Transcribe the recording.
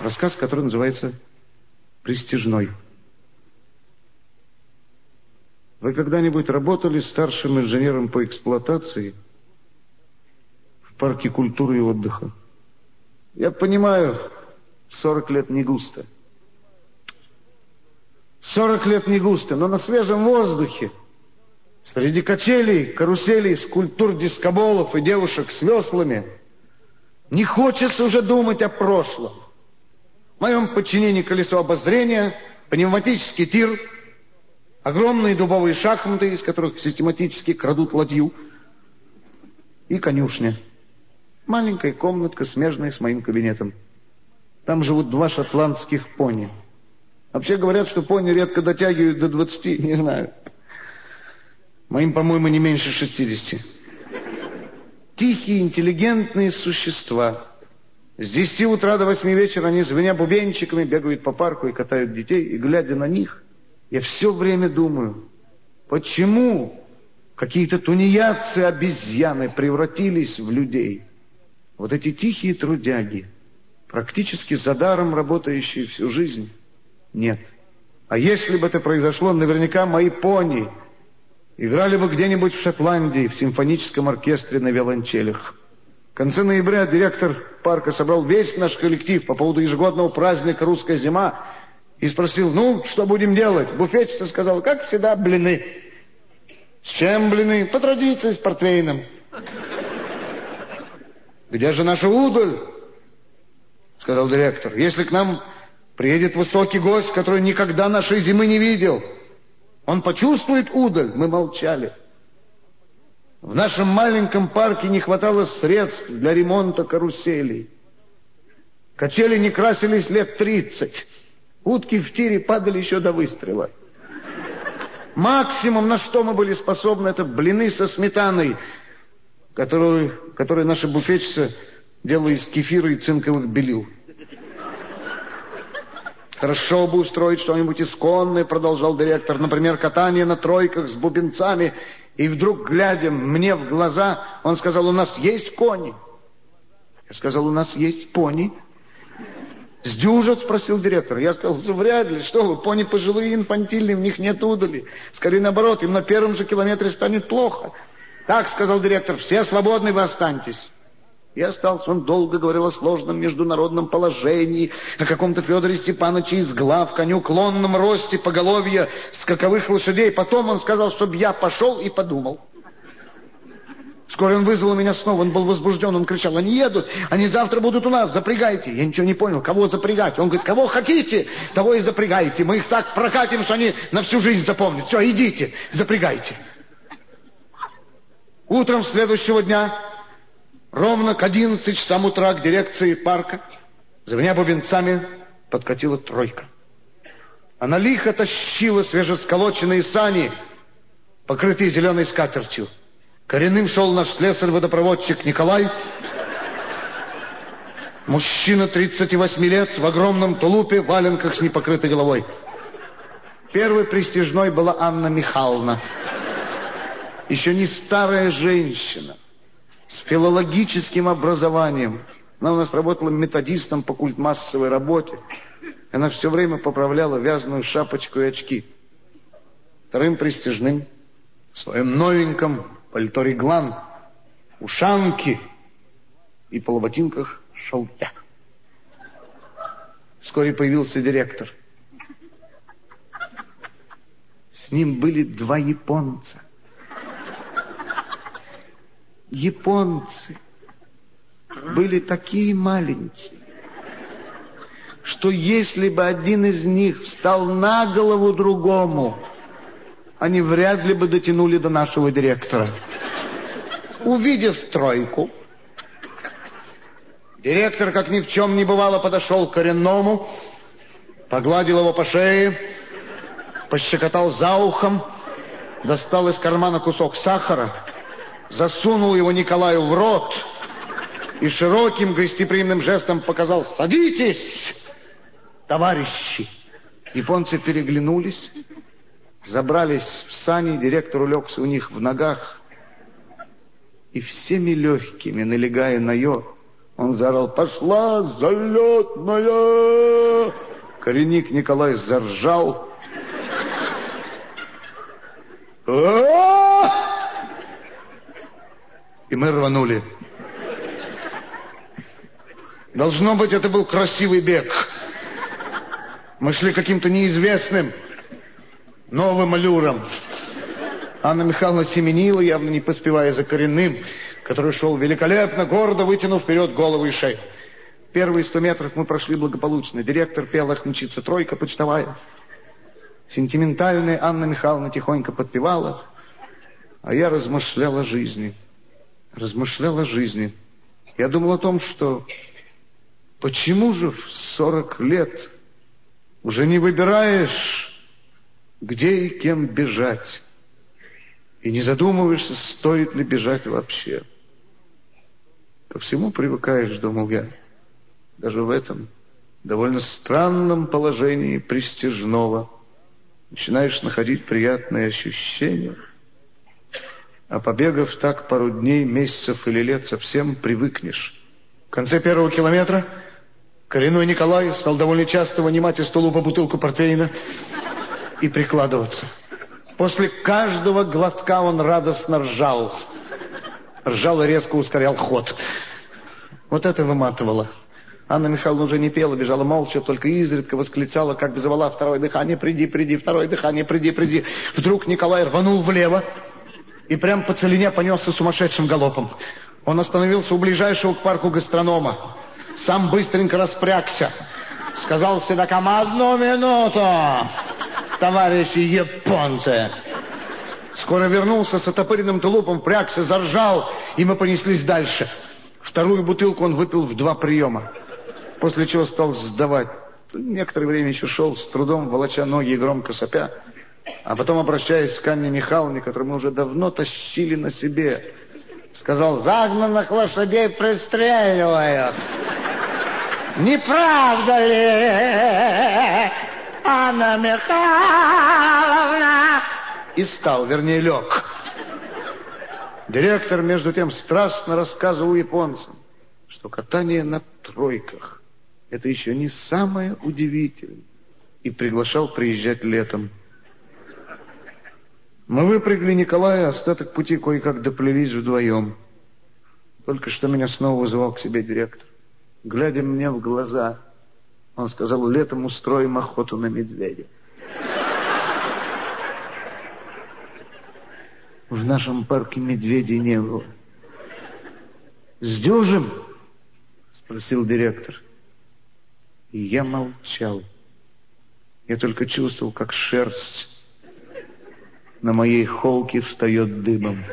Рассказ, который называется «Престижной». Вы когда-нибудь работали старшим инженером по эксплуатации в парке культуры и отдыха? Я понимаю, 40 лет не густо. 40 лет не густо, но на свежем воздухе, среди качелей, каруселей, скульптур дискоболов и девушек с веслами, не хочется уже думать о прошлом. Моем подчинении колесо обозрения, пневматический тир, огромные дубовые шахматы, из которых систематически крадут ладью, и конюшня. Маленькая комнатка, смежная с моим кабинетом. Там живут два шотландских пони. Вообще говорят, что пони редко дотягивают до 20, не знаю. Моим, по-моему, не меньше 60. Тихие, интеллигентные существа. С 10 утра до 8 вечера они, звеня бубенчиками, бегают по парку и катают детей. И глядя на них, я все время думаю, почему какие-то тунеядцы обезьяны превратились в людей? Вот эти тихие трудяги, практически за даром работающие всю жизнь, нет. А если бы это произошло, наверняка мои пони играли бы где-нибудь в Шотландии в симфоническом оркестре на виолончелях. Конце ноября директор парка собрал весь наш коллектив по поводу ежегодного праздника «Русская зима» и спросил, ну, что будем делать? Буфетчица сказала, как всегда, блины. С чем блины? По традиции, с портвейном. Где же наша удаль? Сказал директор. Если к нам Приедет высокий гость, который никогда нашей зимы не видел. Он почувствует удаль. Мы молчали. В нашем маленьком парке не хватало средств для ремонта каруселей. Качели не красились лет тридцать. Утки в тире падали еще до выстрела. Максимум, на что мы были способны, это блины со сметаной, которую, которые наша буфетчица делала из кефира и цинковых белил. Хорошо бы устроить что-нибудь исконное, продолжал директор, например, катание на тройках с бубенцами. И вдруг, глядя мне в глаза, он сказал, у нас есть кони. Я сказал, у нас есть пони. Сдюжат, спросил директор. Я сказал, вряд ли, что вы, пони пожилые, инфантильные, в них нет удали. Скорее наоборот, им на первом же километре станет плохо. Так, сказал директор, все свободны, вы останетесь. И остался. Он долго говорил о сложном международном положении, о каком-то Федоре Степановиче из глав, о неуклонном росте поголовья скаковых лошадей. Потом он сказал, чтобы я пошел и подумал. Скоро он вызвал меня снова, он был возбужден, он кричал, они едут, они завтра будут у нас, запрягайте. Я ничего не понял, кого запрягать? Он говорит, кого хотите, того и запрягайте. Мы их так прокатим, что они на всю жизнь запомнят. Все, идите, запрягайте. Утром следующего дня Ровно к одиннадцати часам утра к дирекции парка, звеня бубенцами, подкатила тройка. Она лихо тащила свежесколоченные сани, покрытые зеленой скатертью. Коренным шел наш слесарь-водопроводчик Николай, мужчина 38 лет, в огромном тулупе, валенках с непокрытой головой. Первой престижной была Анна Михайловна. Еще не старая женщина — с филологическим образованием. Она у нас работала методистом по культмассовой работе. Она все время поправляла вязаную шапочку и очки. Вторым престижным, в своем новеньком пальто реглан, ушанки и по лоботинках шелтяк. Вскоре появился директор. С ним были два японца японцы были такие маленькие, что если бы один из них встал на голову другому, они вряд ли бы дотянули до нашего директора. Увидев тройку, директор, как ни в чем не бывало, подошел к коренному, погладил его по шее, пощекотал за ухом, достал из кармана кусок сахара — засунул его Николаю в рот и широким гостеприимным жестом показал «Садитесь, товарищи!» Японцы переглянулись, забрались в сани, директор улегся у них в ногах, и всеми легкими, налегая на ее, Он заорал, пошла залетная! Коренник Николай заржал. И мы рванули. Должно быть, это был красивый бег. Мы шли каким-то неизвестным новым аллюром. Анна Михайловна семенила, явно не поспевая за коренным, который шел великолепно, гордо вытянув вперед голову и шею. Первые сто метров мы прошли благополучно. Директор пел «Охмчица тройка почтовая». Сентиментальная Анна Михайловна тихонько подпевала, а я размышлял о жизни. Размышлял о жизни. Я думал о том, что почему же в сорок лет уже не выбираешь, где и кем бежать, и не задумываешься, стоит ли бежать вообще. Ко всему привыкаешь, думал я даже в этом довольно странном положении престижного, начинаешь находить приятные ощущения, а побегав так пару дней, месяцев или лет, совсем привыкнешь. В конце первого километра коренной Николай стал довольно часто вынимать из тулупа бутылку портвейна и прикладываться. После каждого глотка он радостно ржал. Ржал и резко ускорял ход. Вот это выматывало. Анна Михайловна уже не пела, бежала молча, только изредка восклицала, как бы звала второе дыхание, приди, приди, второе дыхание, приди, приди. Вдруг Николай рванул влево и прям по целине понесся сумасшедшим галопом. Он остановился у ближайшего к парку гастронома. Сам быстренько распрягся. Сказал седокам, одну минуту, товарищи японцы. Скоро вернулся с отопыренным тулупом, прягся, заржал, и мы понеслись дальше. Вторую бутылку он выпил в два приема после чего стал сдавать. Некоторое время еще шел, с трудом волоча ноги и громко сопя, а потом, обращаясь к Анне Михайловне, которую мы уже давно тащили на себе, сказал, загнанных лошадей пристреливают. Не правда ли, Анна Михайловна? И стал, вернее, лег. Директор, между тем, страстно рассказывал японцам, что катание на тройках это еще не самое удивительное. И приглашал приезжать летом. Мы выпрягли Николая, остаток пути кое-как доплелись вдвоем. Только что меня снова вызывал к себе директор. Глядя мне в глаза, он сказал, летом устроим охоту на медведя. В нашем парке медведей не было. «Сдюжим?» — спросил директор. И я молчал. Я только чувствовал, как шерсть на моей холке встает дымом.